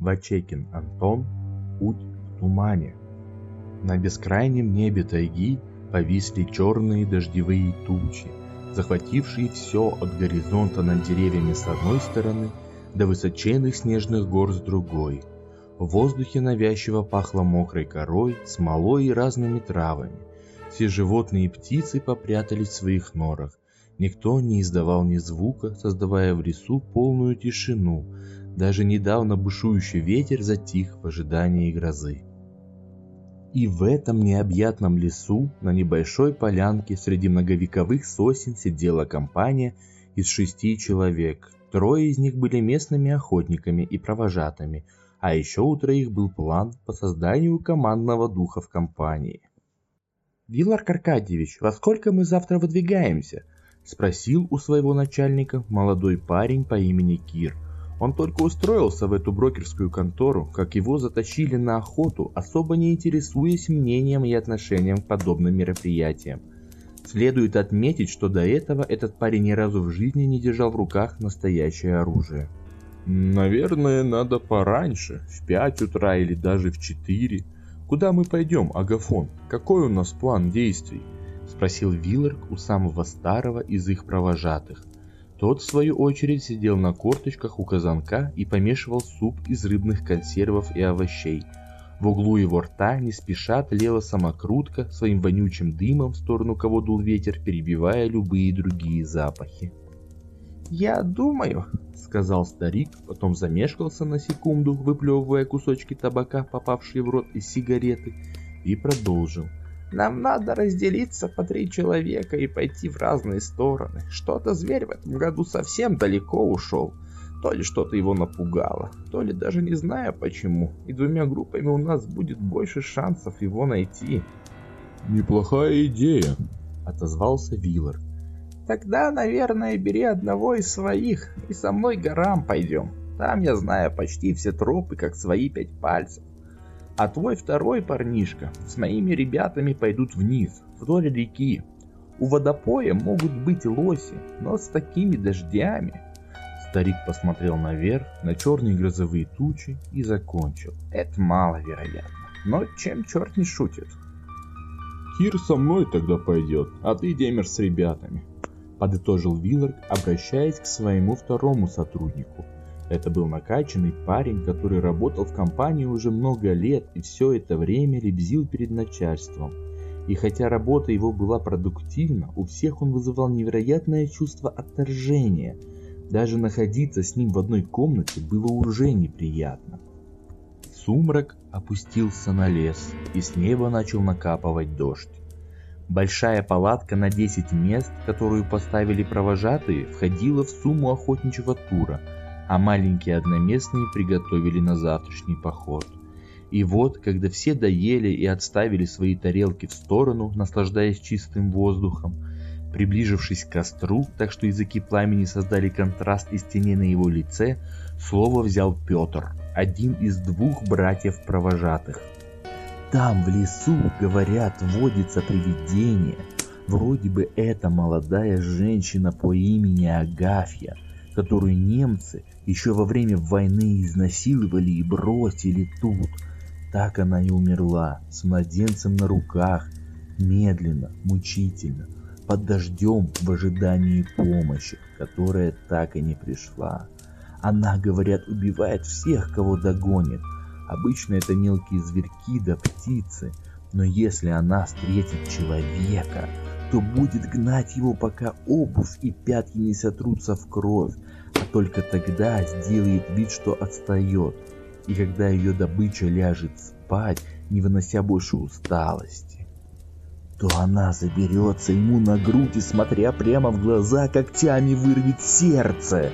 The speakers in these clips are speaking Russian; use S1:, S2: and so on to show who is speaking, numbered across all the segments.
S1: Вачекин Антон «Путь в тумане». На бескрайнем небе тайги повисли черные дождевые тучи, захватившие все от горизонта над деревьями с одной стороны до высоченных снежных гор с другой. В воздухе навязчиво пахло мокрой корой, смолой и разными травами. Все животные и птицы попрятались в своих норах. Никто не издавал ни звука, создавая в лесу полную тишину. Даже недавно бушующий ветер затих в ожидании грозы. И в этом необъятном лесу, на небольшой полянке среди многовековых сосен сидела компания из шести человек. Трое из них были местными охотниками и провожатыми, а еще у троих был план по созданию командного духа в компании. «Виларк Аркадьевич, во сколько мы завтра выдвигаемся?» – спросил у своего начальника молодой парень по имени Кир – он только устроился в эту брокерскую контору, как его затащили на охоту, особо не интересуясь мнением и отношением к подобным мероприятиям. Следует отметить, что до этого этот парень ни разу в жизни не держал в руках настоящее оружие.
S2: «Наверное, надо пораньше, в 5 утра или даже в 4. Куда мы пойдем, Агафон? Какой у нас план действий?» – спросил Вилларк у самого старого из их провожатых. Тот, в свою очередь, сидел на корточках у казанка и помешивал суп из рыбных консервов и овощей. В углу его рта не спеша тлела самокрутка своим вонючим дымом в сторону кого дул ветер, перебивая любые другие запахи.
S1: «Я думаю», — сказал старик, потом замешкался на секунду, выплевывая кусочки табака, попавшие в рот из сигареты, и продолжил. Нам надо разделиться по три человека и пойти в разные стороны. Что-то зверь в этом году совсем далеко ушел. То ли что-то его напугало, то ли даже не знаю почему. И двумя группами у нас будет больше шансов его найти.
S2: Неплохая идея,
S1: отозвался Виллар. Тогда, наверное, бери одного из своих и со мной горам пойдем. Там я знаю почти все тропы, как свои пять пальцев. А твой второй парнишка с моими ребятами пойдут вниз, вдоль реки. У водопоя могут быть лоси, но с такими дождями. Старик посмотрел наверх, на черные грозовые тучи и закончил. Это маловероятно. Но чем черт не шутит?
S2: Кир со мной тогда пойдет, а ты, Демер, с ребятами. Подытожил Виллард, обращаясь к своему второму сотруднику, это был накачанный парень, который работал в компании уже много лет и все это время лебзил перед начальством. И хотя работа его была продуктивна, у всех он вызывал невероятное чувство отторжения. Даже находиться с ним в одной комнате было уже неприятно. Сумрак опустился на лес, и с неба начал накапывать дождь. Большая палатка на 10 мест, которую поставили провожатые, входила в сумму охотничьего тура – а маленькие одноместные приготовили на завтрашний поход. И вот, когда все доели и отставили свои тарелки в сторону, наслаждаясь чистым воздухом, приближившись к костру, так что языки пламени создали контраст из теней на его лице, слово взял Петр, один из двух братьев-провожатых. Там, в лесу, говорят, водится привидение. Вроде бы это молодая женщина по имени Агафья – которую немцы еще во время войны изнасиловали и бросили тут. Так она и умерла, с младенцем на руках, медленно, мучительно, под дождем в ожидании помощи, которая так и не пришла. Она, говорят, убивает всех, кого догонит. Обычно это мелкие зверьки да птицы, но если она встретит человека, то будет гнать его, пока обувь и пятки не сотрутся в кровь, а только тогда сделает вид, что отстает. И когда ее добыча ляжет спать, не вынося больше усталости, то она заберется ему на грудь и, смотря прямо в глаза, когтями вырвет сердце.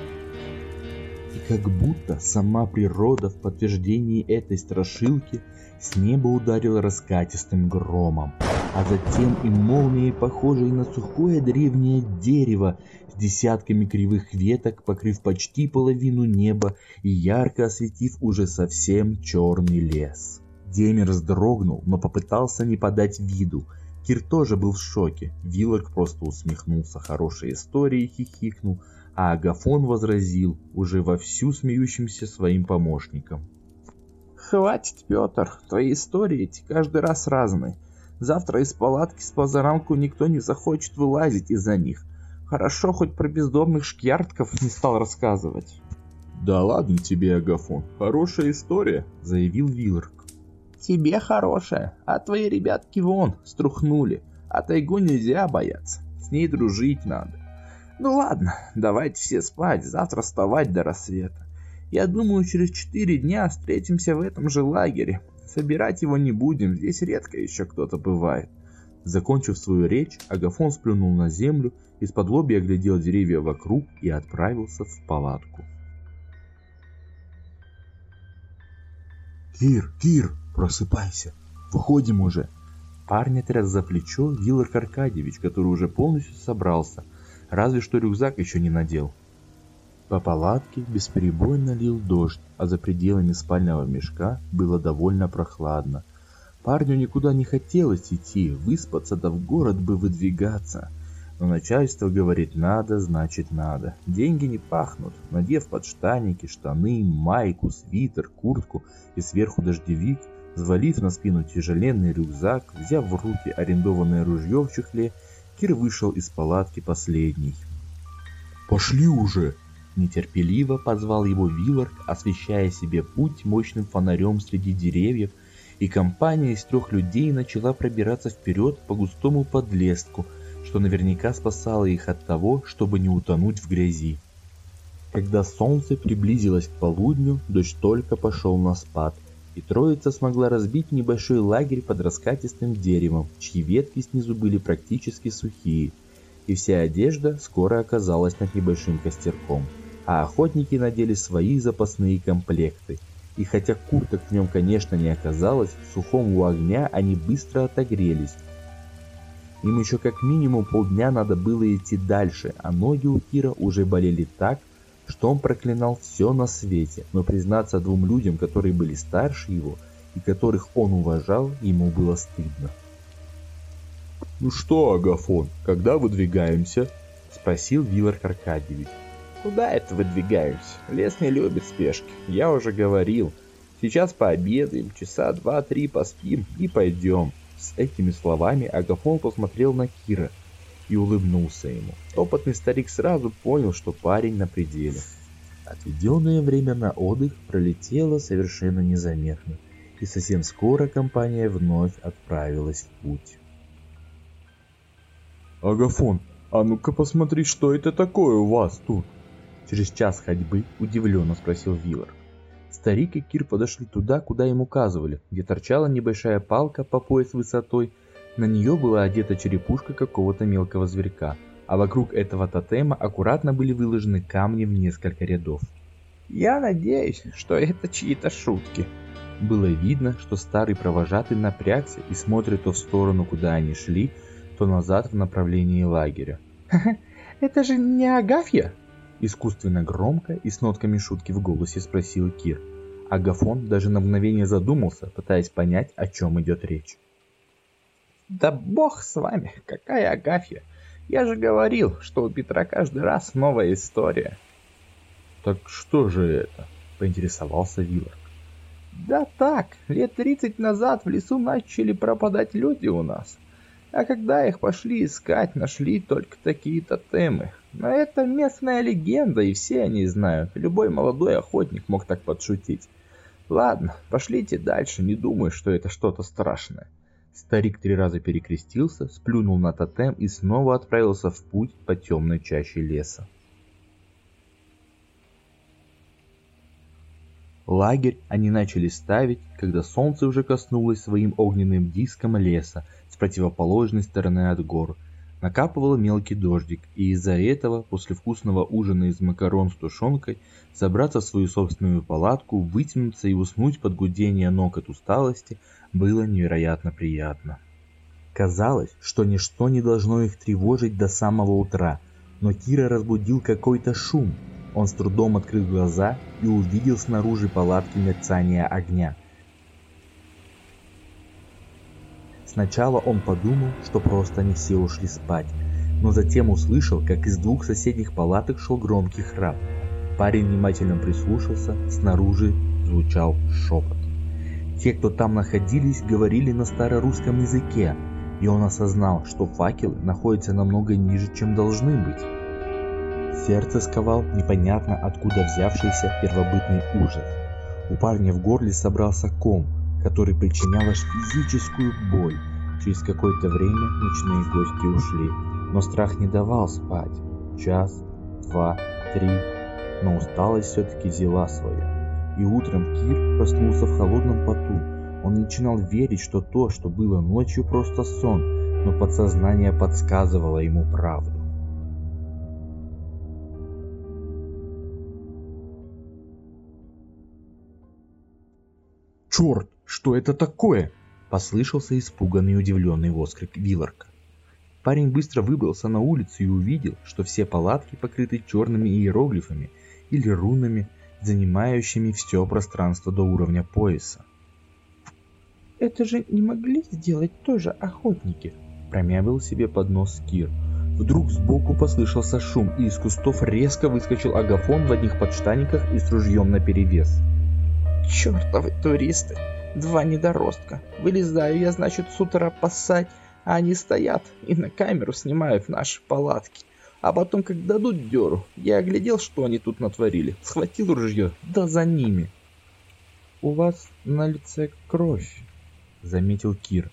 S2: И как будто сама природа в подтверждении этой страшилки с неба ударила раскатистым громом а затем и молнией, похожей на сухое древнее дерево, с десятками кривых веток, покрыв почти половину неба и ярко осветив уже совсем черный лес. Демер вздрогнул, но попытался не подать виду. Кир тоже был в шоке. Виллард просто усмехнулся хорошей историей хихикнул, а Агафон возразил, уже вовсю смеющимся своим помощникам.
S3: Хватит, Петр, твои истории эти каждый раз разные. Завтра из палатки с позаранку никто не захочет вылазить из-за них. Хорошо, хоть про бездомных шкьяртков не стал рассказывать.
S2: «Да ладно тебе, Агафон, хорошая история», — заявил Виларк.
S3: «Тебе хорошая, а твои ребятки вон, струхнули. А тайгу нельзя бояться, с ней дружить надо. Ну ладно, давайте все спать, завтра вставать до рассвета. Я думаю, через четыре дня встретимся в этом же лагере. Собирать его не будем, здесь редко еще кто-то бывает.
S1: Закончив свою речь, Агафон сплюнул на землю, из-под лоби оглядел деревья вокруг и отправился в палатку.
S2: «Кир, Кир, просыпайся! Выходим уже!»
S1: Парня тряс за плечо Вилар Аркадьевич, который уже полностью собрался, разве что рюкзак еще не надел. По палатке бесперебойно лил дождь, а за пределами спального мешка было довольно прохладно. Парню никуда не хотелось идти, выспаться да в город бы выдвигаться. Но начальство говорит надо, значит надо. Деньги не пахнут. Надев подштанники, штаны, майку, свитер, куртку и сверху дождевик, взвалив на спину тяжеленный рюкзак, взяв в руки арендованное ружье в чехле, Кир вышел из палатки последний.
S2: «Пошли уже!»
S1: Нетерпеливо позвал его Виллард, освещая себе путь мощным фонарем среди деревьев, и компания из трех людей начала пробираться вперед по густому подлеску, что наверняка спасало их от того, чтобы не утонуть в грязи. Когда солнце приблизилось к полудню, дождь только пошел на спад, и троица смогла разбить небольшой лагерь под раскатистым деревом, чьи ветки снизу были практически сухие, и вся одежда скоро оказалась над небольшим костерком а охотники надели свои запасные комплекты. И хотя курток в нем, конечно, не оказалось, в сухом у огня они быстро отогрелись. Им еще как минимум полдня надо было идти дальше, а ноги у Кира уже болели так, что он проклинал все на свете, но признаться двум людям, которые были старше его и которых он уважал, ему было стыдно.
S2: «Ну что, Агафон, когда выдвигаемся?»
S1: – спросил Вилар Аркадьевич.
S3: Куда это выдвигаемся? Лес не любит спешки. Я уже говорил. Сейчас пообедаем, часа два-три поспим и пойдем.
S1: С этими словами Агафон посмотрел на Кира и улыбнулся ему. Опытный старик сразу понял, что парень на пределе. Отведенное время на отдых пролетело совершенно незаметно, и совсем скоро компания вновь отправилась в путь.
S2: «Агафон, а ну-ка посмотри, что это такое у вас тут?»
S1: Через час ходьбы удивленно спросил Виллар. Старик и Кир подошли туда, куда им указывали, где торчала небольшая палка по пояс высотой. На нее была одета черепушка какого-то мелкого зверька, а вокруг этого тотема аккуратно были выложены камни в несколько рядов.
S3: «Я надеюсь, что это чьи-то шутки».
S1: Было видно, что старый провожатый напрягся и смотрит то в сторону, куда они шли, то назад в направлении лагеря.
S3: «Это же не Агафья?»
S1: Искусственно громко и с нотками шутки в голосе спросил Кир. Агафон даже на мгновение задумался, пытаясь понять, о чем идет речь.
S3: «Да бог с вами, какая Агафья! Я же говорил, что у Петра каждый раз новая история».
S1: «Так что же это?» — поинтересовался Вилард.
S3: «Да так, лет тридцать назад в лесу начали пропадать люди у нас. А когда их пошли искать, нашли только такие тотемы. Но это местная легенда, и все они знают. Любой молодой охотник мог так подшутить. Ладно, пошлите дальше, не думаю, что это что-то страшное.
S1: Старик три раза перекрестился, сплюнул на тотем и снова отправился в путь по темной чаще леса. Лагерь они начали ставить, когда солнце уже коснулось своим огненным диском леса с противоположной стороны от гор. Накапывал мелкий дождик, и из-за этого, после вкусного ужина из макарон с тушенкой, забраться в свою собственную палатку, вытянуться и уснуть под гудение ног от усталости было невероятно приятно. Казалось, что ничто не должно их тревожить до самого утра, но Кира разбудил какой-то шум – он с трудом открыл глаза и увидел снаружи палатки мерцание огня. Сначала он подумал, что просто они все ушли спать, но затем услышал, как из двух соседних палаток шел громкий храп. Парень внимательно прислушался, снаружи звучал шепот. Те, кто там находились, говорили на старорусском языке, и он осознал, что факелы находятся намного ниже, чем должны быть. Сердце сковал непонятно откуда взявшийся первобытный ужас. У парня в горле собрался ком, который причинял аж физическую боль. Через какое-то время ночные гости ушли, но страх не давал спать. Час, два, три, но усталость все-таки взяла свое. И утром Кир проснулся в холодном поту. Он начинал верить, что то, что было ночью, просто сон, но подсознание подсказывало ему правду. «Черт, что это такое?» – послышался испуганный и удивленный воскрик Вилларка. Парень быстро выбрался на улицу и увидел, что все палатки покрыты черными иероглифами или рунами, занимающими все пространство до уровня пояса.
S3: «Это же не могли сделать тоже охотники?» – промямлил себе под нос Кир.
S1: Вдруг сбоку послышался шум, и из кустов резко выскочил Агафон в одних подштаниках и с ружьем наперевес.
S3: Чёртовы туристы! Два недоростка. Вылезаю я, значит, с утра поссать, а они стоят и на камеру снимают наши палатки. А потом, как дадут дёру, я оглядел, что они тут натворили, схватил ружье, да за ними.
S1: «У вас на лице кровь», — заметил Кир.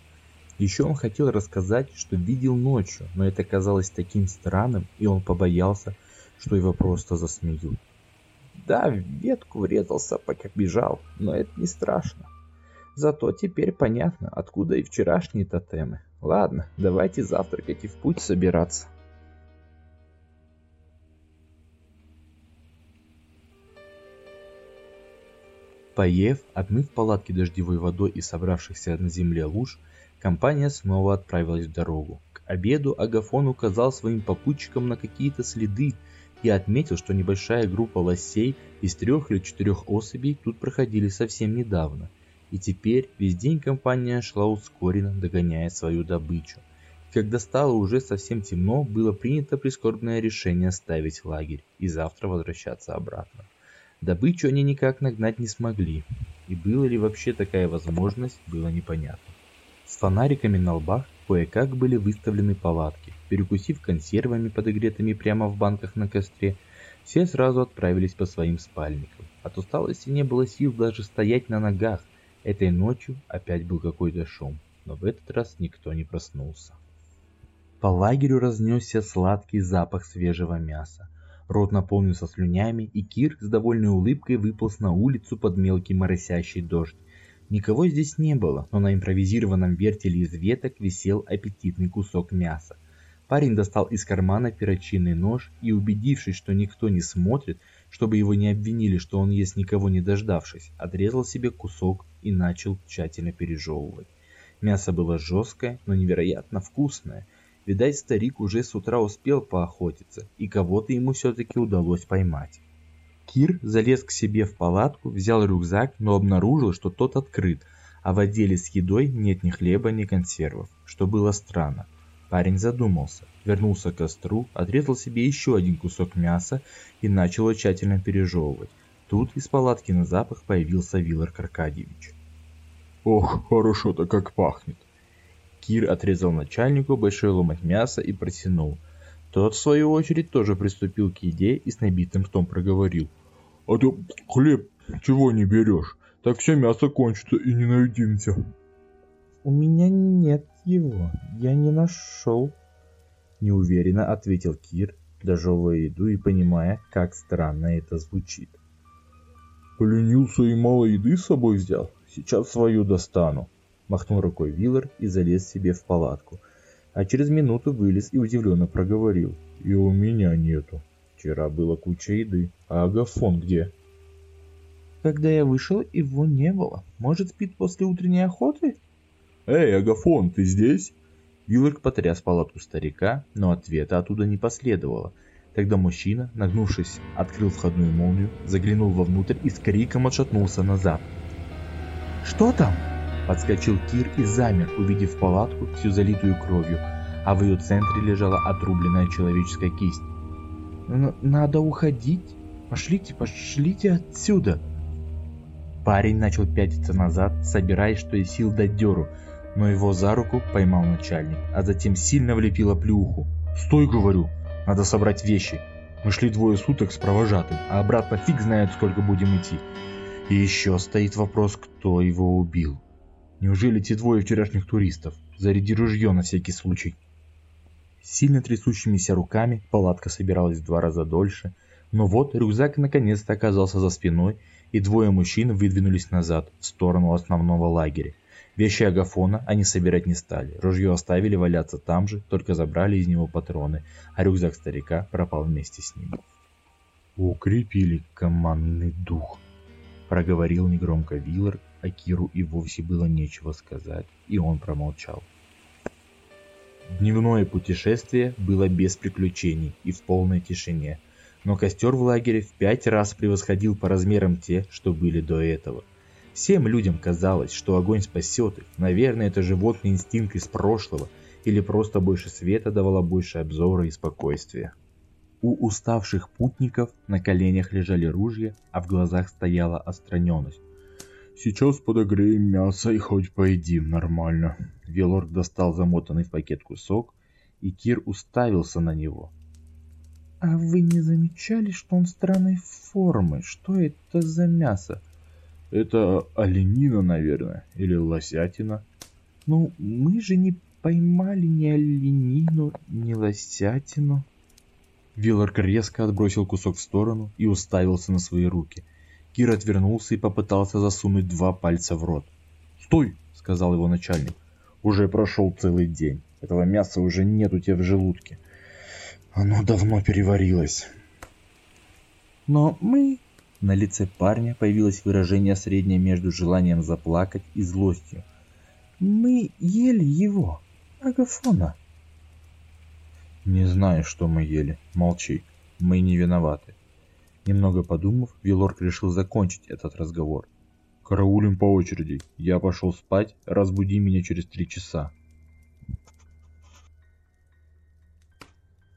S1: Еще он хотел рассказать, что видел ночью, но это казалось таким странным, и он побоялся, что его просто засмеют.
S3: Да, в ветку врезался, пока бежал, но это не страшно. Зато теперь понятно, откуда и вчерашние тотемы. Ладно, давайте завтракать и в путь собираться.
S1: Поев, отмыв палатки дождевой водой и собравшихся на земле луж, компания снова отправилась в дорогу. К обеду Агафон указал своим попутчикам на какие-то следы, и отметил, что небольшая группа лосей из трех или четырех особей тут проходили совсем недавно, и теперь весь день компания шла ускоренно, догоняя свою добычу. Когда стало уже совсем темно, было принято прискорбное решение оставить лагерь и завтра возвращаться обратно. Добычу они никак нагнать не смогли, и была ли вообще такая возможность, было непонятно. С фонариками на лбах кое-как были выставлены палатки. Перекусив консервами, подогретыми прямо в банках на костре, все сразу отправились по своим спальникам. От усталости не было сил даже стоять на ногах. Этой ночью опять был какой-то шум, но в этот раз никто не проснулся. По лагерю разнесся сладкий запах свежего мяса. Рот наполнился слюнями, и Кир с довольной улыбкой выполз на улицу под мелкий моросящий дождь. Никого здесь не было, но на импровизированном вертеле из веток висел аппетитный кусок мяса. Парень достал из кармана перочинный нож и, убедившись, что никто не смотрит, чтобы его не обвинили, что он ест никого не дождавшись, отрезал себе кусок и начал тщательно пережевывать. Мясо было жесткое, но невероятно вкусное. Видать, старик уже с утра успел поохотиться, и кого-то ему все-таки удалось поймать. Кир залез к себе в палатку, взял рюкзак, но обнаружил, что тот открыт, а в отделе с едой нет ни хлеба, ни консервов, что было странно. Парень задумался, вернулся к костру, отрезал себе еще один кусок мяса и начал его тщательно пережевывать. Тут из палатки на запах появился Вилар Аркадьевич.
S2: «Ох, хорошо-то как пахнет!»
S1: Кир отрезал начальнику большой ломоть мяса и протянул – тот, в свою очередь, тоже приступил к еде и с набитым ртом проговорил.
S2: «А ты хлеб чего не берешь? Так все мясо кончится и не найдемся».
S3: «У меня нет его, я не нашел», —
S1: неуверенно ответил Кир, дожевывая еду и понимая, как странно это звучит.
S2: «Поленился и мало еды с собой взял? Сейчас свою достану», —
S1: махнул рукой Виллар и залез себе в палатку — а через минуту вылез и удивленно проговорил.
S2: «И у меня нету. Вчера было куча еды. А Агафон где?»
S3: «Когда я вышел, его не было. Может, спит после утренней охоты?»
S2: «Эй, Агафон, ты здесь?»
S1: Виларк потряс палатку старика, но ответа оттуда не последовало. Тогда мужчина, нагнувшись, открыл входную молнию, заглянул вовнутрь и с криком отшатнулся назад.
S3: «Что там?»
S1: Подскочил Кир и замер, увидев палатку, всю залитую кровью, а в ее центре лежала отрубленная человеческая кисть.
S3: «Надо уходить. Пошлите, пошлите отсюда!»
S1: Парень начал пятиться назад, собираясь, что из сил дать дёру, но его за руку поймал начальник, а затем сильно влепила плюху. «Стой, говорю! Надо собрать вещи! Мы шли двое суток с провожатым, а обратно фиг знает, сколько будем идти. И еще стоит вопрос, кто его убил. Неужели те двое вчерашних туристов? Заряди ружье на всякий случай». Сильно трясущимися руками палатка собиралась в два раза дольше, но вот рюкзак наконец-то оказался за спиной, и двое мужчин выдвинулись назад, в сторону основного лагеря. Вещи Агафона они собирать не стали, ружье оставили валяться там же, только забрали из него патроны, а рюкзак старика пропал вместе с ним. «Укрепили командный дух», — проговорил негромко Виллар, а Киру и вовсе было нечего сказать, и он промолчал. Дневное путешествие было без приключений и в полной тишине — но костер в лагере в пять раз превосходил по размерам те, что были до этого. Всем людям казалось, что огонь спасет их. Наверное, это животный инстинкт из прошлого, или просто больше света давало больше обзора и спокойствия. У уставших путников на коленях лежали ружья, а в глазах стояла отстраненность. «Сейчас подогреем мясо и хоть поедим нормально». Велорг достал замотанный в пакет кусок, и Кир уставился на него –
S3: а вы не замечали, что он странной формы? Что это за мясо?
S2: Это оленина, наверное, или лосятина.
S3: Ну, мы же не поймали ни оленину, ни лосятину.
S1: Вилларк резко отбросил кусок в сторону и уставился на свои руки. Кир отвернулся и попытался засунуть два пальца в рот. «Стой!» — сказал его начальник. «Уже прошел целый день. Этого мяса уже нет у тебя в желудке. Оно давно переварилось.
S3: Но мы... На лице парня появилось выражение среднее между желанием заплакать и злостью. Мы ели его, Агафона.
S1: Не знаю, что мы ели. Молчи. Мы не виноваты. Немного подумав, Вилорк решил закончить этот разговор. Караулим по очереди. Я пошел спать, разбуди меня через три часа.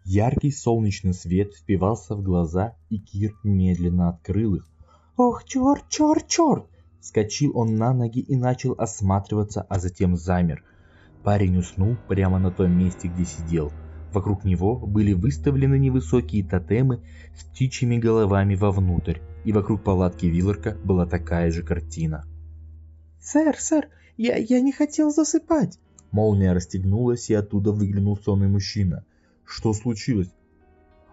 S1: Яркий солнечный свет впивался в глаза, и Кир медленно открыл их. «Ох, черт, черт, черт!» Скочил он на ноги и начал осматриваться, а затем замер. Парень уснул прямо на том месте, где сидел. Вокруг него были выставлены невысокие тотемы с птичьими головами вовнутрь, и вокруг палатки Вилларка была такая же картина.
S3: «Сэр, сэр, я, я не хотел засыпать!»
S1: Молния расстегнулась, и оттуда выглянул сонный мужчина – что случилось?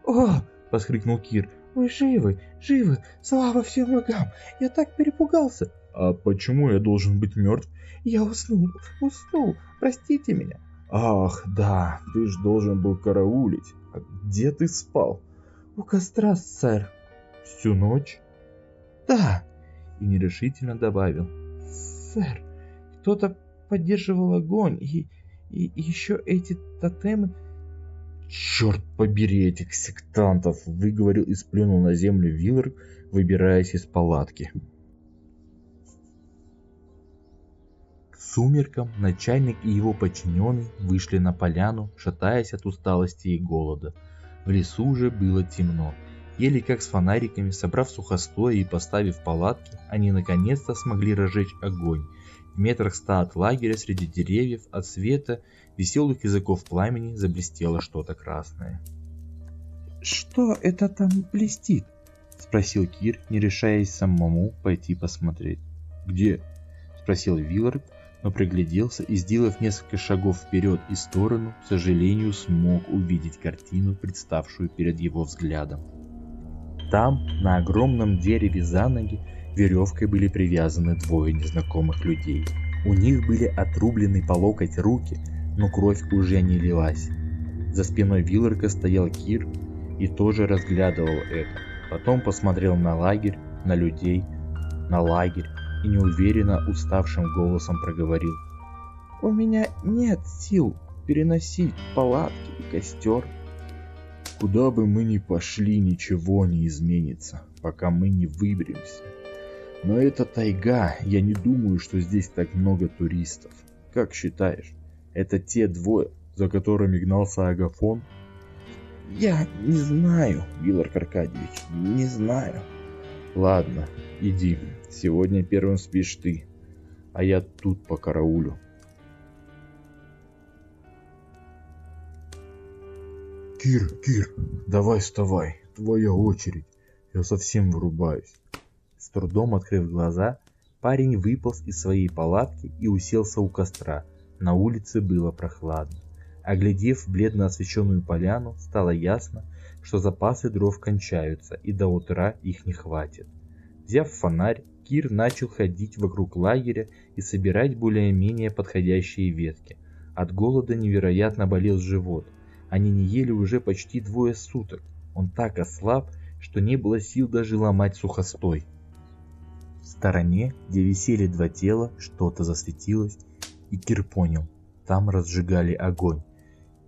S3: «О!» — воскликнул Кир. «Вы живы, живы! Слава всем богам! Я так перепугался!»
S2: «А почему я должен быть мертв?»
S3: «Я уснул, уснул! Простите меня!»
S2: «Ах, да, ты ж должен был караулить! А где ты спал?»
S3: «У костра, сэр!»
S2: «Всю ночь?»
S3: «Да!»
S1: И нерешительно добавил.
S3: «Сэр, кто-то поддерживал огонь, и, и еще эти тотемы
S1: «Черт побери этих сектантов!» — выговорил и сплюнул на землю Виллер, выбираясь из палатки. Сумеркам начальник и его подчиненный вышли на поляну, шатаясь от усталости и голода. В лесу уже было темно. Еле как с фонариками, собрав сухостой и поставив палатки, они наконец-то смогли разжечь огонь. В метрах ста от лагеря среди деревьев от света веселых языков пламени заблестело что-то красное.
S3: «Что это там блестит?»
S1: — спросил Кир, не решаясь самому пойти посмотреть.
S2: «Где?»
S1: — спросил Виллард, но пригляделся и, сделав несколько шагов вперед и сторону, к сожалению, смог увидеть картину, представшую перед его взглядом. Там, на огромном дереве за ноги, веревкой были привязаны двое незнакомых людей. У них были отрублены по локоть руки, но кровь уже не лилась. За спиной Вилларка стоял Кир и тоже разглядывал это. Потом посмотрел на лагерь, на людей, на лагерь и неуверенно уставшим голосом проговорил.
S3: «У меня нет сил переносить палатки и костер».
S2: «Куда бы мы ни пошли, ничего не изменится, пока мы не выберемся. Но это тайга, я не думаю, что здесь так много туристов. Как считаешь?» Это те двое, за которыми гнался Агафон?
S3: Я не знаю, Вилар Аркадьевич, не знаю.
S2: Ладно, иди. Сегодня первым спишь ты, а я тут по караулю.
S1: Кир, Кир, давай вставай, твоя очередь. Я совсем вырубаюсь.
S3: С трудом открыв глаза, парень выполз из своей палатки и уселся у костра. На улице было прохладно. Оглядев бледно освещенную поляну, стало ясно, что запасы дров кончаются и до утра их не хватит. Взяв фонарь, Кир начал ходить вокруг лагеря и собирать более-менее подходящие ветки. От голода невероятно болел живот. Они не ели уже почти двое суток. Он так ослаб, что не было сил даже ломать сухостой. В стороне, где висели два тела, что-то засветилось, и Кир понял, там разжигали огонь.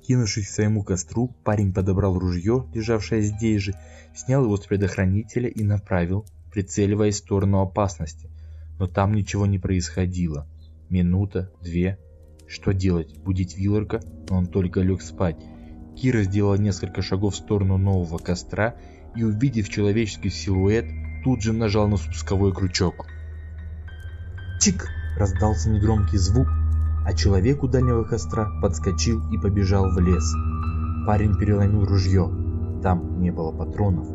S3: Кинувшись к своему костру, парень подобрал ружье, лежавшее здесь же, снял его с предохранителя и направил, прицеливаясь в сторону опасности. Но там ничего не происходило. Минута, две. Что делать? Будить Вилларка? Но он только лег спать. Кира сделала несколько шагов в сторону нового костра и, увидев человеческий силуэт, тут же нажал на спусковой крючок. Чик! Раздался негромкий звук, а человек у дальнего костра подскочил и побежал в лес. Парень переломил ружье. Там не было патронов.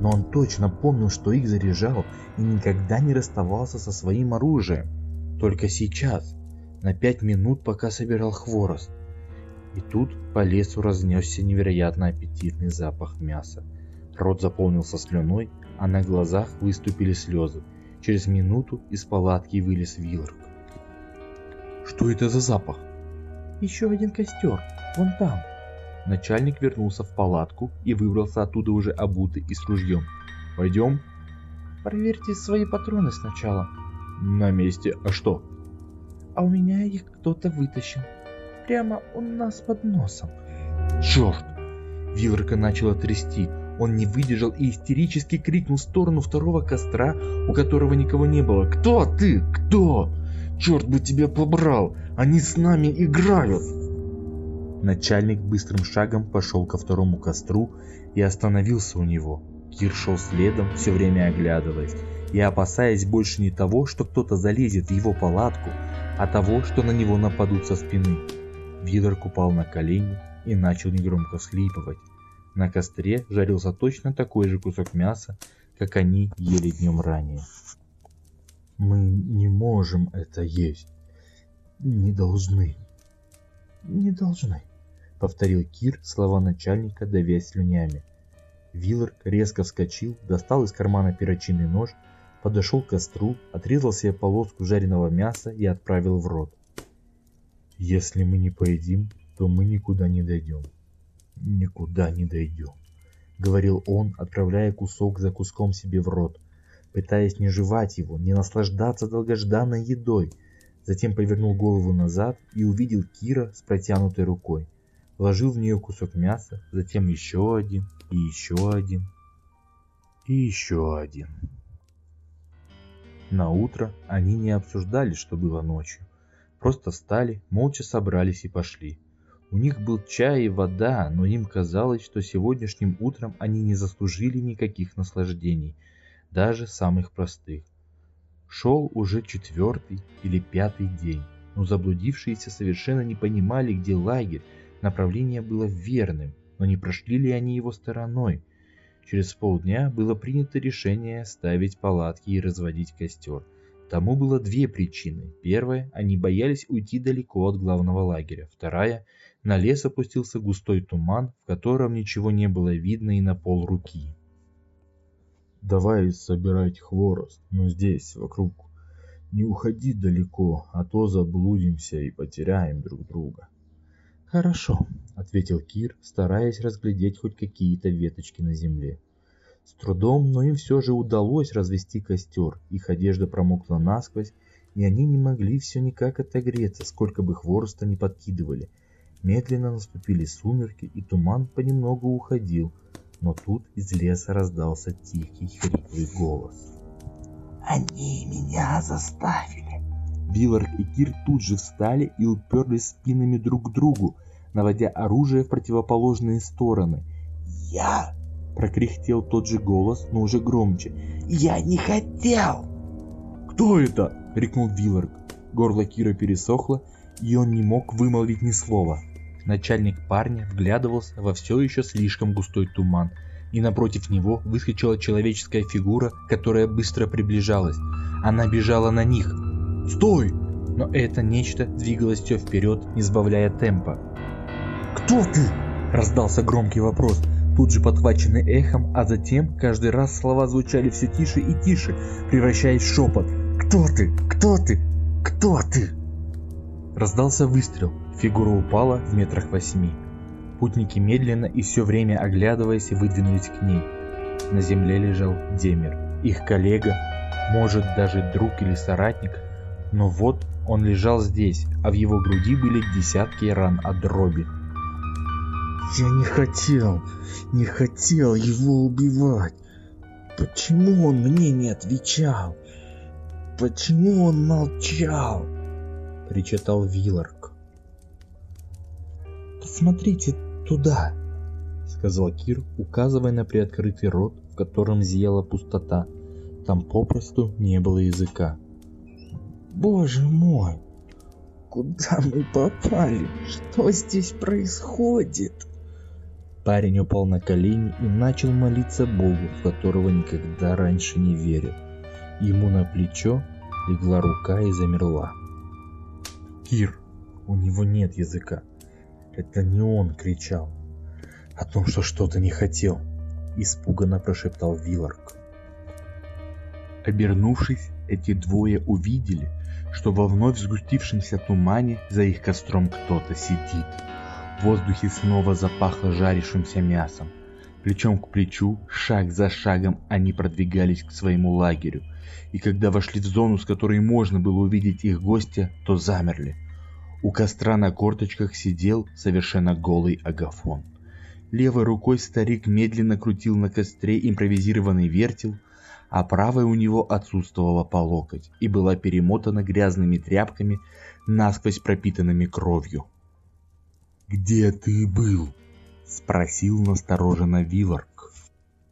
S3: Но он точно помнил, что их заряжал и никогда не расставался со своим оружием. Только сейчас, на пять минут, пока собирал хворост. И тут по лесу разнесся невероятно аппетитный запах мяса. Рот заполнился слюной, а на глазах выступили слезы. Через минуту из палатки вылез Виллард.
S1: Что это за запах?
S3: Еще один костер, вон там. Начальник вернулся в палатку и выбрался оттуда уже обутый и с ружьем.
S1: Пойдем?
S3: Проверьте свои патроны сначала.
S1: На месте. А что?
S3: А у меня их кто-то вытащил прямо у нас под носом.
S1: Черт!
S3: Вилрка начала трясти. Он не выдержал и истерически крикнул в сторону второго костра, у которого никого не было. «Кто ты? Кто? Черт бы тебя побрал! Они с нами играют!» Начальник быстрым шагом пошел ко второму костру и остановился у него. Кир шел следом, все время оглядываясь, и опасаясь больше не того, что кто-то залезет в его палатку, а того, что на него нападут со спины. Видор купал на колени и начал негромко всхлипывать. На костре жарился точно такой же кусок мяса, как они ели днем ранее.
S1: «Мы не можем это есть. Не должны.
S3: Не должны», — повторил Кир слова начальника, давясь слюнями. Виллар резко вскочил, достал из кармана перочинный нож, подошел к костру, отрезал себе полоску жареного мяса и отправил в рот.
S1: Если мы не поедим, то мы никуда не дойдем.
S3: Никуда не дойдем, говорил он, отправляя кусок за куском себе в рот, пытаясь не жевать его, не наслаждаться долгожданной едой. Затем повернул голову назад и увидел Кира с протянутой рукой. Вложил в нее кусок мяса, затем еще один и еще один и еще один. На утро они не обсуждали, что было ночью. Просто встали, молча собрались и пошли. У них был чай и вода, но им казалось, что сегодняшним утром они не заслужили никаких наслаждений, даже самых простых. Шел уже четвертый или пятый день, но заблудившиеся совершенно не понимали, где лагерь, направление было верным, но не прошли ли они его стороной. Через полдня было принято решение ставить палатки и разводить костер. Тому было две причины. Первая – они боялись уйти далеко от главного лагеря. Вторая – на лес опустился густой туман, в котором ничего не было видно и на пол руки.
S1: «Давай собирать хворост, но здесь, вокруг. Не уходи далеко, а то заблудимся и потеряем друг друга».
S3: «Хорошо», — ответил Кир, стараясь разглядеть хоть какие-то веточки на земле. С трудом, но им все же удалось развести костер. Их одежда промокла насквозь, и они не могли все никак отогреться, сколько бы хвороста не подкидывали. Медленно наступили сумерки, и туман понемногу уходил, но тут из леса раздался тихий хриплый голос.
S4: «Они меня заставили!»
S3: Виллард и Кир тут же встали и уперлись спинами друг к другу, наводя оружие в противоположные стороны.
S4: «Я
S3: Прокряхтел тот же голос, но уже громче.
S4: «Я не хотел!»
S2: «Кто это?» — крикнул Виллард. Горло Кира пересохло, и он не мог вымолвить ни слова.
S1: Начальник парня вглядывался во все еще слишком густой туман, и напротив него выскочила человеческая фигура, которая быстро приближалась. Она бежала на них. «Стой!» Но это нечто двигалось все вперед, не сбавляя темпа.
S2: «Кто ты?» – раздался громкий вопрос, тут же подхваченный эхом, а затем каждый раз слова звучали все тише и тише, превращаясь в шепот. «Кто ты? Кто ты? Кто ты?»
S1: Раздался выстрел. Фигура упала в метрах восьми. Путники медленно и все время оглядываясь выдвинулись к ней. На земле лежал Демер, их коллега, может даже друг или соратник, но вот он лежал здесь, а в его груди были десятки ран от дроби.
S2: «Я не хотел, не хотел его убивать. Почему он мне не отвечал? Почему он молчал?» — причитал Вилларк.
S3: «Посмотрите туда!» — сказал Кир, указывая на приоткрытый рот, в котором зияла пустота. Там попросту не было языка.
S2: «Боже мой! Куда мы попали? Что здесь происходит?»
S3: Парень упал на колени и начал молиться Богу, в которого никогда раньше не верил. Ему на плечо легла рука и замерла.
S1: «Кир, у него нет языка. Это не он кричал. О том, что что-то не хотел», — испуганно прошептал Виларк. Обернувшись, эти двое увидели, что во вновь сгустившемся тумане за их костром кто-то сидит. В воздухе снова запахло жарившимся мясом. Плечом к плечу, шаг за шагом они продвигались к своему лагерю, и когда вошли в зону, с которой можно было увидеть их гостя, то замерли. У костра на корточках сидел совершенно голый Агафон. Левой рукой старик медленно крутил на костре импровизированный вертел, а правая у него отсутствовала по локоть и была перемотана грязными тряпками, насквозь пропитанными кровью.
S2: «Где ты был?» — спросил настороженно Виларк.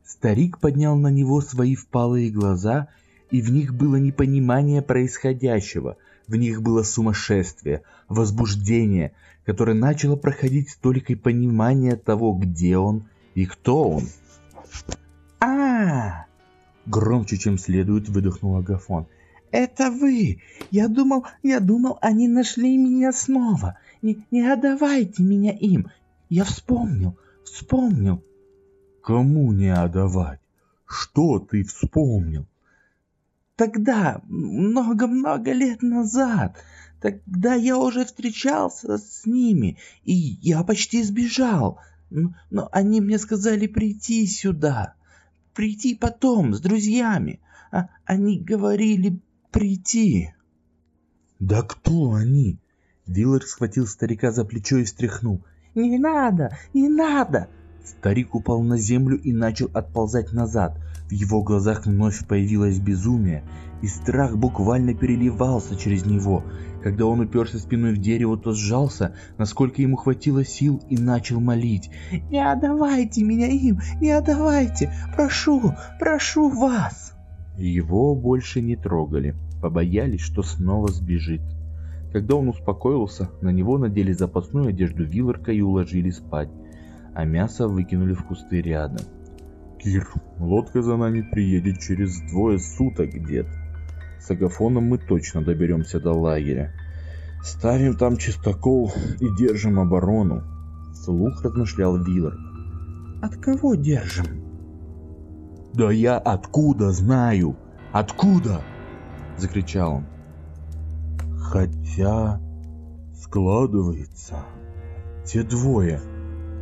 S3: Старик поднял на него свои впалые глаза, и в них было непонимание происходящего, в них было сумасшествие, возбуждение, которое начало проходить с толикой понимания того, где он и кто он. -а, -а Громче, чем следует, выдохнул Агафон. «Это вы! Я думал, я думал, они нашли меня снова. Не, не отдавайте меня им. Я вспомнил, вспомнил».
S2: «Кому не отдавать? Что ты вспомнил?»
S3: «Тогда, много-много лет назад, тогда я уже встречался с ними, и я почти сбежал. Но, они мне сказали прийти сюда» прийти потом с друзьями. А они говорили прийти.
S2: Да кто они? Виллер схватил старика за плечо и встряхнул.
S3: Не надо, не надо.
S1: Старик упал на землю и начал отползать назад. В его глазах вновь появилось безумие, и страх буквально переливался через него. Когда он уперся спиной в дерево, то сжался, насколько ему хватило сил, и начал молить.
S3: «Не отдавайте меня им! Не отдавайте! Прошу! Прошу вас!»
S1: Его больше не трогали, побоялись, что снова сбежит. Когда он успокоился, на него надели запасную одежду Вилларка и уложили спать, а мясо выкинули в кусты рядом.
S2: «Кир, лодка за нами приедет через двое суток где-то. С Агафоном мы точно доберемся до лагеря. Ставим там чистокол и держим оборону. Слух размышлял Виллар.
S3: От кого держим?
S2: Да я откуда знаю? Откуда? Закричал он. Хотя складывается. Те двое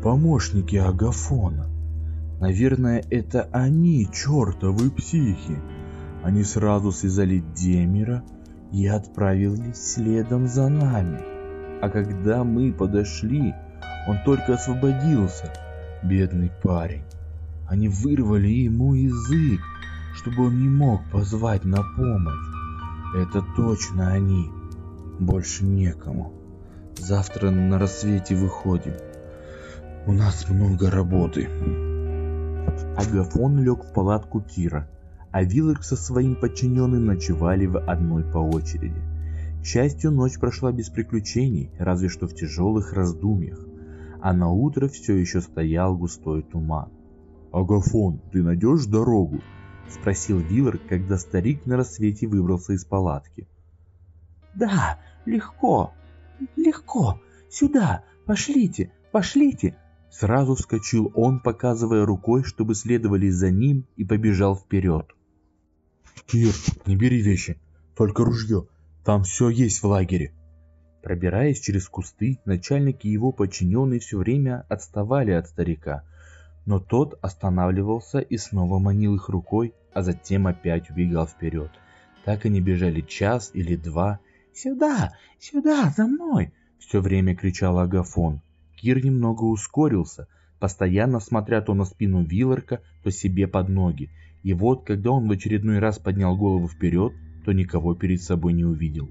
S2: помощники Агафона. Наверное, это они, чертовы психи. Они сразу связали Демира и отправились следом за нами. А когда мы подошли, он только освободился, бедный парень. Они вырвали ему язык, чтобы он не мог позвать на помощь. Это точно они. Больше некому. Завтра на рассвете выходим. У нас много работы.
S1: Агафон лег в палатку Кира, а Виллард со своим подчиненным ночевали в одной по очереди. К счастью, ночь прошла без приключений, разве что в тяжелых раздумьях, а на утро все еще стоял густой туман.
S2: «Агафон, ты найдешь дорогу?»
S1: — спросил Виллард, когда старик на рассвете выбрался из палатки.
S3: «Да, легко, легко, сюда, пошлите, пошлите!»
S1: Сразу вскочил он, показывая рукой, чтобы следовали за ним, и побежал вперед.
S2: «Кир, не бери вещи, только ружье, там все есть в лагере».
S1: Пробираясь через кусты, начальник и его подчиненные все время отставали от старика, но тот останавливался и снова манил их рукой, а затем опять убегал вперед. Так они бежали час или два.
S3: «Сюда! Сюда! За мной!»
S1: Все время кричал Агафон. Кир немного ускорился, постоянно смотря то на спину Вилларка, то себе под ноги. И вот, когда он в очередной раз поднял голову вперед, то никого перед собой не увидел.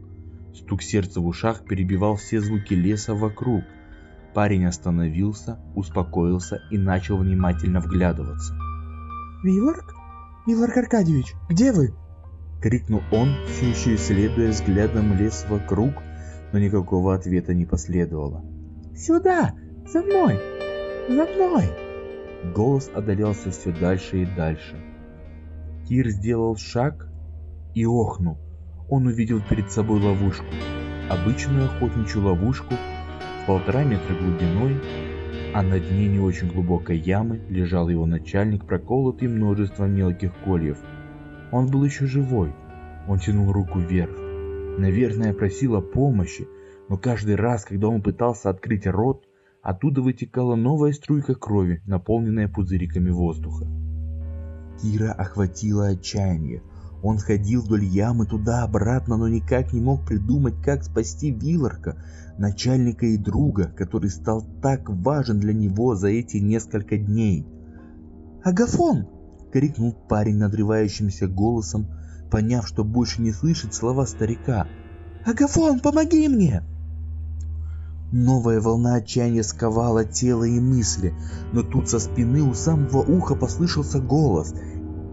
S1: Стук сердца в ушах перебивал все звуки леса вокруг. Парень остановился, успокоился и начал внимательно вглядываться.
S3: «Вилларк? Вилларк Аркадьевич, где вы?»
S1: Крикнул он, все еще исследуя взглядом лес вокруг, но никакого ответа не последовало.
S3: Сюда! За мной! За мной!»
S1: Голос отдалялся все дальше и дальше. Кир сделал шаг и охнул. Он увидел перед собой ловушку. Обычную охотничью ловушку в полтора метра глубиной, а на дне не очень глубокой ямы лежал его начальник, проколотый множеством мелких кольев. Он был еще живой. Он тянул руку вверх. Наверное, просил о помощи, но каждый раз, когда он пытался открыть рот, оттуда вытекала новая струйка крови, наполненная пузыриками воздуха. Кира охватило отчаяние. Он ходил вдоль ямы туда-обратно, но никак не мог придумать, как спасти Вилларка, начальника и друга, который стал так важен для него за эти несколько дней. «Агафон!» — крикнул парень надрывающимся голосом, поняв, что больше не слышит слова старика. «Агафон, помоги мне!» Новая волна отчаяния сковала тело и мысли, но тут со спины у самого уха послышался голос.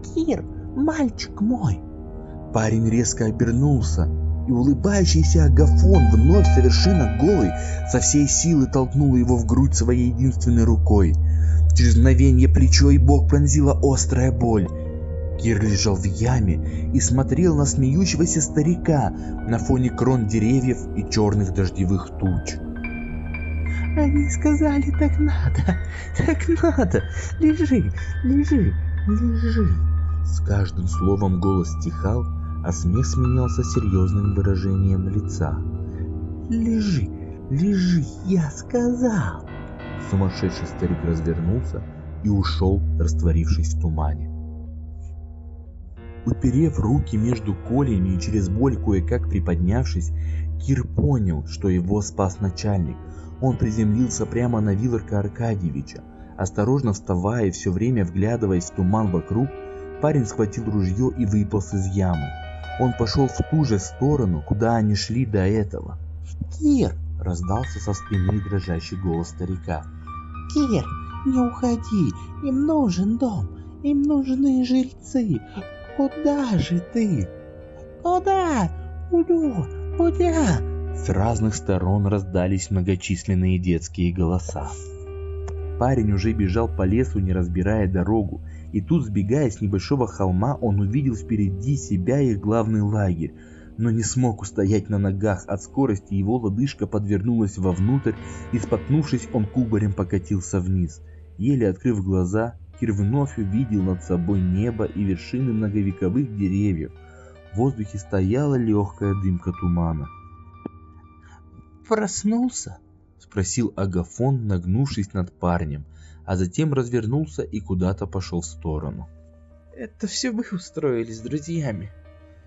S3: «Кир, мальчик мой!»
S1: Парень резко обернулся, и улыбающийся Агафон, вновь совершенно голый, со всей силы толкнул его в грудь своей единственной рукой. Через мгновение плечо и бок пронзила острая боль. Кир лежал в яме и смотрел на смеющегося старика на фоне крон деревьев и черных дождевых туч.
S3: Они сказали, так надо, так надо. Лежи, лежи, лежи.
S1: С каждым словом голос стихал, а смех сменялся серьезным выражением лица.
S3: Лежи, лежи, я сказал.
S1: Сумасшедший старик развернулся и ушел, растворившись в тумане. Уперев руки между коленями и через боль кое-как приподнявшись, Кир понял, что его спас начальник – он приземлился прямо на Виларка Аркадьевича. Осторожно вставая и все время вглядываясь в туман вокруг, парень схватил ружье и выполз из ямы. Он пошел в ту же сторону, куда они шли до этого.
S3: «Кир!»
S1: – раздался со спины дрожащий голос старика.
S3: «Кир, не уходи! Им нужен дом! Им нужны жильцы! Куда же ты? Куда? Куда? Куда?»
S1: С разных сторон раздались многочисленные детские голоса. Парень уже бежал по лесу, не разбирая дорогу, и тут, сбегая с небольшого холма, он увидел впереди себя их главный лагерь, но не смог устоять на ногах от скорости, его лодыжка подвернулась вовнутрь, и споткнувшись, он кубарем покатился вниз. Еле открыв глаза, Кир вновь увидел над собой небо и вершины многовековых деревьев. В воздухе стояла легкая дымка тумана
S3: проснулся?»
S1: — спросил Агафон, нагнувшись над парнем, а затем развернулся и куда-то пошел в сторону.
S3: «Это все вы устроили с друзьями»,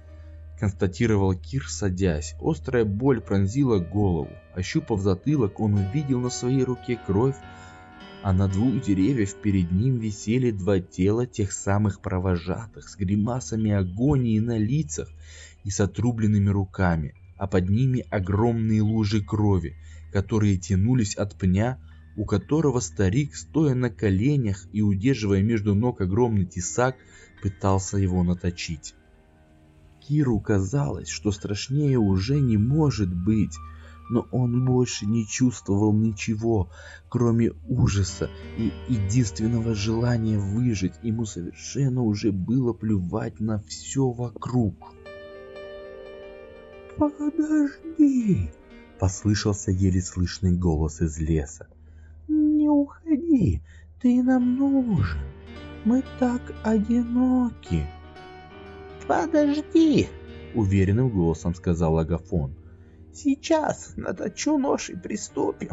S3: —
S1: констатировал Кир, садясь. Острая боль пронзила голову. Ощупав затылок, он увидел на своей руке кровь, а на двух деревьях перед ним висели два тела тех самых провожатых с гримасами агонии на лицах и с отрубленными руками а под ними огромные лужи крови, которые тянулись от пня, у которого старик, стоя на коленях и удерживая между ног огромный тесак, пытался его наточить. Киру казалось, что страшнее уже не может быть, но он больше не чувствовал ничего, кроме ужаса и единственного желания выжить. Ему совершенно уже было плевать на все вокруг.
S4: «Подожди!» — послышался еле слышный голос из леса. «Не уходи, ты нам нужен. Мы так одиноки».
S3: «Подожди!» — уверенным голосом сказал Агафон. Сейчас наточу нож и приступим.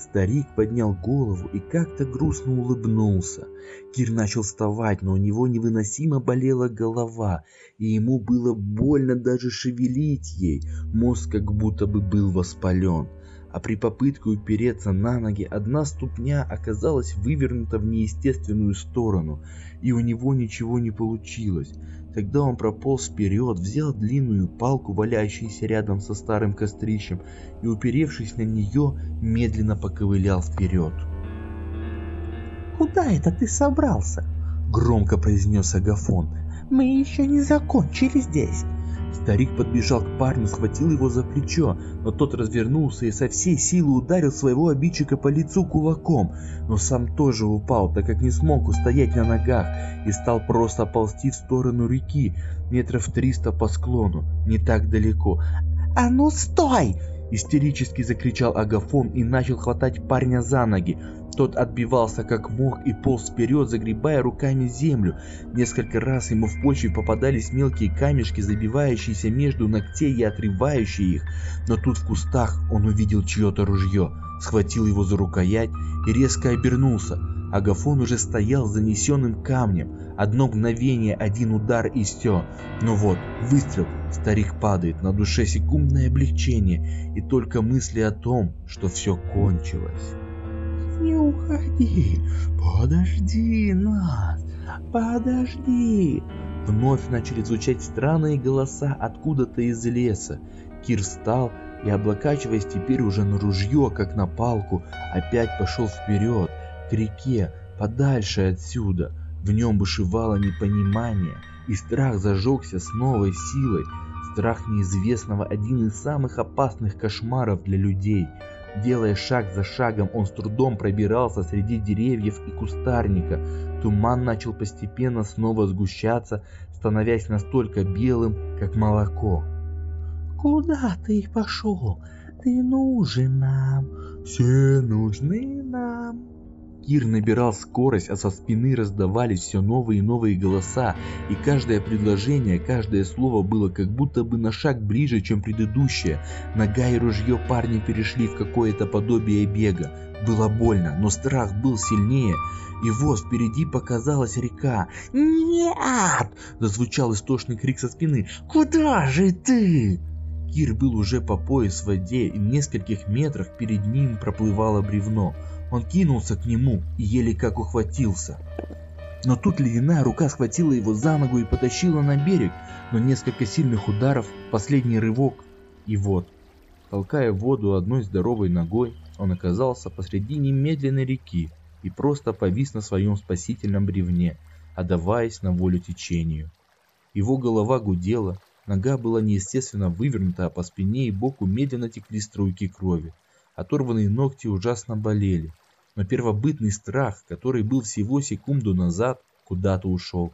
S1: Старик поднял голову и как-то грустно улыбнулся. Кир начал вставать, но у него невыносимо болела голова, и ему было больно даже шевелить ей. Мозг как будто бы был воспален. А при попытке упереться на ноги одна ступня оказалась вывернута в неестественную сторону, и у него ничего не получилось. Тогда он прополз вперед, взял длинную палку, валяющуюся рядом со старым кострищем, и, уперевшись на нее, медленно поковылял вперед.
S4: «Куда это ты собрался?»
S1: — громко произнес Агафон.
S4: «Мы еще не закончили здесь.
S1: Старик подбежал к парню, схватил его за плечо, но тот развернулся и со всей силы ударил своего обидчика по лицу кулаком, но сам тоже упал, так как не смог устоять на ногах и стал просто ползти в сторону реки, метров триста по склону, не так далеко.
S4: «А ну стой!»
S1: Истерически закричал Агафон и начал хватать парня за ноги. Тот отбивался как мог и полз вперед, загребая руками землю. Несколько раз ему в почве попадались мелкие камешки, забивающиеся между ногтей и отрывающие их. Но тут в кустах он увидел чье-то ружье, схватил его за рукоять и резко обернулся. Агафон уже стоял занесенным камнем. Одно мгновение, один удар и все. Но вот, выстрел, старик падает, на душе секундное облегчение и только мысли о том, что все кончилось.
S4: «Не уходи, подожди нас, подожди!»
S1: Вновь начали звучать странные голоса откуда-то из леса. Кир встал и, облокачиваясь теперь уже на ружье, как на палку, опять пошел вперед, к реке, подальше отсюда. В нем бушевало непонимание, и страх зажегся с новой силой. Страх неизвестного – один из самых опасных кошмаров для людей. Делая шаг за шагом, он с трудом пробирался среди деревьев и кустарника. Туман начал постепенно снова сгущаться, становясь настолько белым, как молоко.
S4: «Куда ты пошел? Ты нужен нам. Все нужны нам».
S1: Кир набирал скорость, а со спины раздавались все новые и новые голоса, и каждое предложение, каждое слово было как будто бы на шаг ближе, чем предыдущее. Нога и ружье парня перешли в какое-то подобие бега. Было больно, но страх был сильнее. И вот впереди показалась река.
S4: «Нет!»
S1: – зазвучал истошный крик со спины.
S4: «Куда же ты?»
S1: Кир был уже по пояс в воде, и в нескольких метрах перед ним проплывало бревно. Он кинулся к нему и еле как ухватился. Но тут ледяная рука схватила его за ногу и потащила на берег, но несколько сильных ударов, последний рывок, и вот, толкая воду одной здоровой ногой, он оказался посреди немедленной реки и просто повис на своем спасительном бревне, отдаваясь на волю течению. Его голова гудела, нога была неестественно вывернута, а по спине и боку медленно текли струйки крови. Оторванные ногти ужасно болели, но первобытный страх, который был всего секунду назад, куда-то ушел.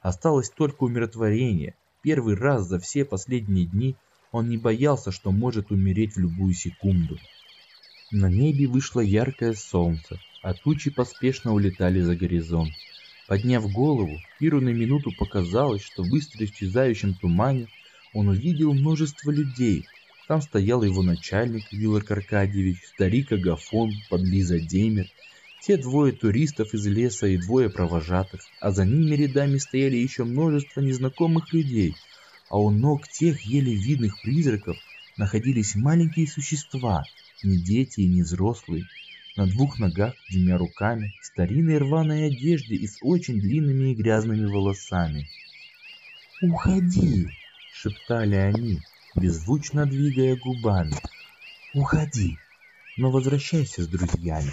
S1: Осталось только умиротворение. Первый раз за все последние дни он не боялся, что может умереть в любую секунду. На небе вышло яркое солнце, а тучи поспешно улетали за горизонт. Подняв голову, Киру на минуту показалось, что в быстро исчезающем тумане он увидел множество людей, там стоял его начальник Виларк Аркадьевич, старик Агафон, подлиза Демер, те двое туристов из леса и двое провожатых, а за ними рядами стояли еще множество незнакомых людей, а у ног тех еле видных призраков находились маленькие существа, не дети и не взрослые, на двух ногах, двумя руками, в старинной рваной одежде и с очень длинными и грязными волосами.
S4: «Уходи!»
S1: — шептали они, беззвучно двигая губами.
S4: «Уходи!
S1: но возвращайся с друзьями.